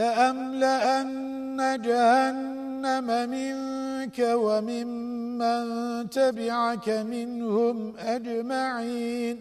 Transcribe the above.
لأملأن جهنم منك وممن تبعك منهم أجمعين